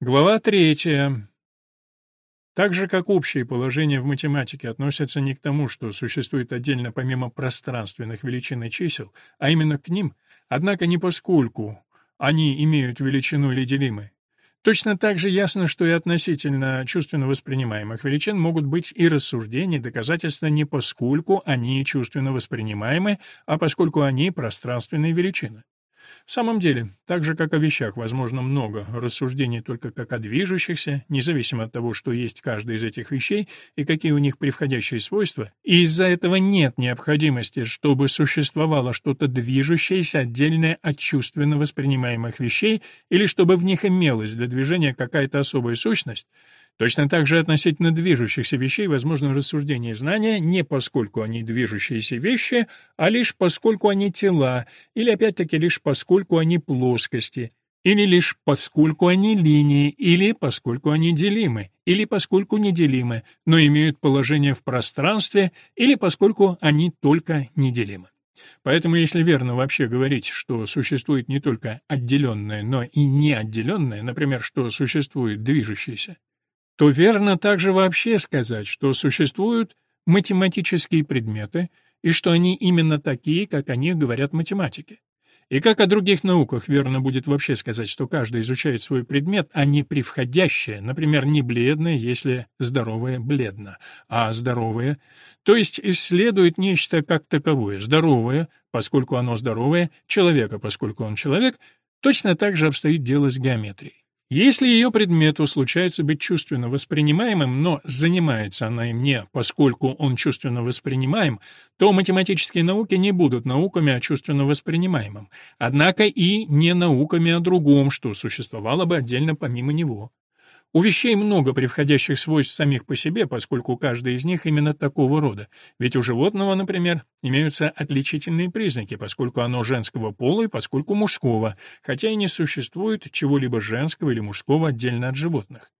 Глава третья. Так же, как общие положения в математике относятся не к тому, что существует отдельно помимо пространственных величин и чисел, а именно к ним, однако не поскольку они имеют величину или делимы. Точно так же ясно, что и относительно чувственно воспринимаемых величин могут быть и рассуждения, доказательства не поскольку они чувственно воспринимаемы, а поскольку они пространственные величины. В самом деле, так же как о вещах возможно много рассуждений только как о движущихся, независимо от того, что есть каждая из этих вещей и какие у них превходящие свойства, и из-за этого нет необходимости, чтобы существовало что-то движущееся отдельное от чувственно воспринимаемых вещей или чтобы в них имелась для движения какая-то особая сущность, Точно так же относительно движущихся вещей возможно рассуждение знания не поскольку они движущиеся вещи, а лишь поскольку они тела, или опять-таки лишь поскольку они плоскости, или лишь поскольку они линии, или поскольку они делимы, или поскольку неделимы, но имеют положение в пространстве, или поскольку они только неделимы. Поэтому, если верно вообще говорить, что существует не только отделенное, но и неотделенное, например, что существует движущееся, то верно также вообще сказать, что существуют математические предметы и что они именно такие, как о них говорят математики. И как о других науках верно будет вообще сказать, что каждый изучает свой предмет, а не превходящее, например, не бледное, если здоровое бледно, а здоровое, то есть исследует нечто как таковое, здоровое, поскольку оно здоровое, человека, поскольку он человек, точно так же обстоит дело с геометрией. Если ее предмету случается быть чувственно воспринимаемым, но занимается она им не поскольку он чувственно воспринимаем, то математические науки не будут науками о чувственно воспринимаемом, однако и не науками о другом, что существовало бы отдельно помимо него. У вещей много превходящих свойств самих по себе, поскольку каждая из них именно такого рода. Ведь у животного, например, имеются отличительные признаки, поскольку оно женского пола и поскольку мужского, хотя и не существует чего-либо женского или мужского отдельно от животных.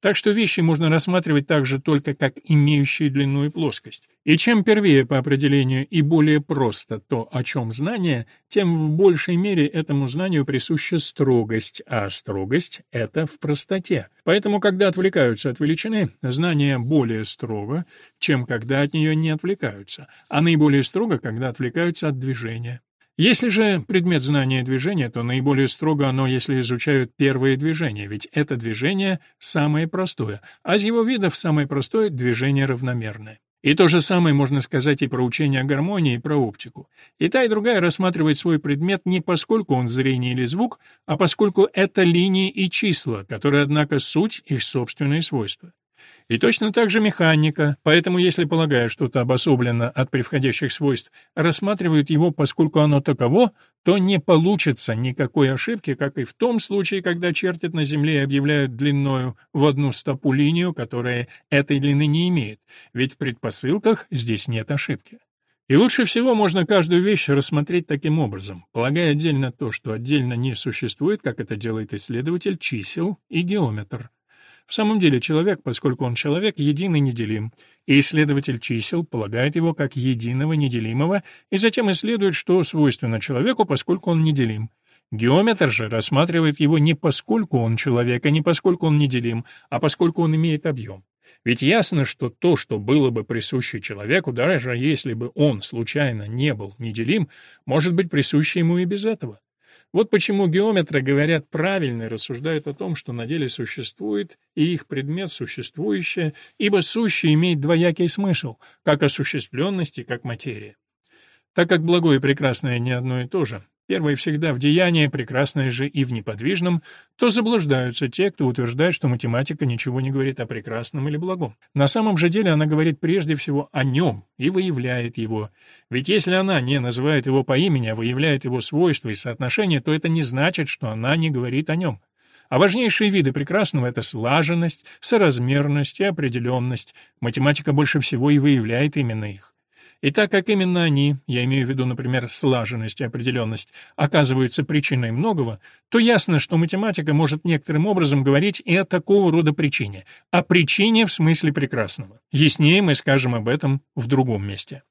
Так что вещи можно рассматривать также только как имеющие длину и плоскость. И чем первее по определению и более просто то, о чем знание, тем в большей мере этому знанию присуща строгость, а строгость — это в простоте. Поэтому, когда отвлекаются от величины, знание более строго, чем когда от нее не отвлекаются, а наиболее строго, когда отвлекаются от движения. Если же предмет знания движения, то наиболее строго оно, если изучают первое движение, ведь это движение самое простое, а из его видов самое простое — движение равномерное. И то же самое можно сказать и про учение о гармонии, и про оптику. И та, и другая рассматривает свой предмет не поскольку он зрение или звук, а поскольку это линии и числа, которые, однако, суть их собственные свойства. И точно так же механика, поэтому если, полагая что-то обособленно от превходящих свойств, рассматривают его, поскольку оно таково, то не получится никакой ошибки, как и в том случае, когда чертят на Земле и объявляют длиною в одну стопу линию, которая этой длины не имеет, ведь в предпосылках здесь нет ошибки. И лучше всего можно каждую вещь рассмотреть таким образом, полагая отдельно то, что отдельно не существует, как это делает исследователь чисел и геометр. В самом деле человек, поскольку он человек, един и неделим, и исследователь чисел полагает его как единого неделимого и затем исследует, что свойственно человеку, поскольку он неделим. Геометр же рассматривает его не поскольку он человек, а не поскольку он неделим, а поскольку он имеет объем. Ведь ясно, что то, что было бы присуще человеку, даже если бы он случайно не был неделим, может быть присуще ему и без этого. Вот почему геометры говорят правильно и рассуждают о том, что на деле существует и их предмет существующее, ибо сущее имеет двоякий смысл, как осуществленность и как материя. Так как благое и прекрасное не одно и то же, Первое всегда в деянии, прекрасное же и в неподвижном, то заблуждаются те, кто утверждает, что математика ничего не говорит о прекрасном или благом. На самом же деле она говорит прежде всего о нем и выявляет его. Ведь если она не называет его по имени, а выявляет его свойства и соотношения, то это не значит, что она не говорит о нем. А важнейшие виды прекрасного — это слаженность, соразмерность и определенность. Математика больше всего и выявляет именно их. И так как именно они, я имею в виду, например, слаженность и определенность, оказываются причиной многого, то ясно, что математика может некоторым образом говорить и о такого рода причине, о причине в смысле прекрасного. Яснее мы скажем об этом в другом месте.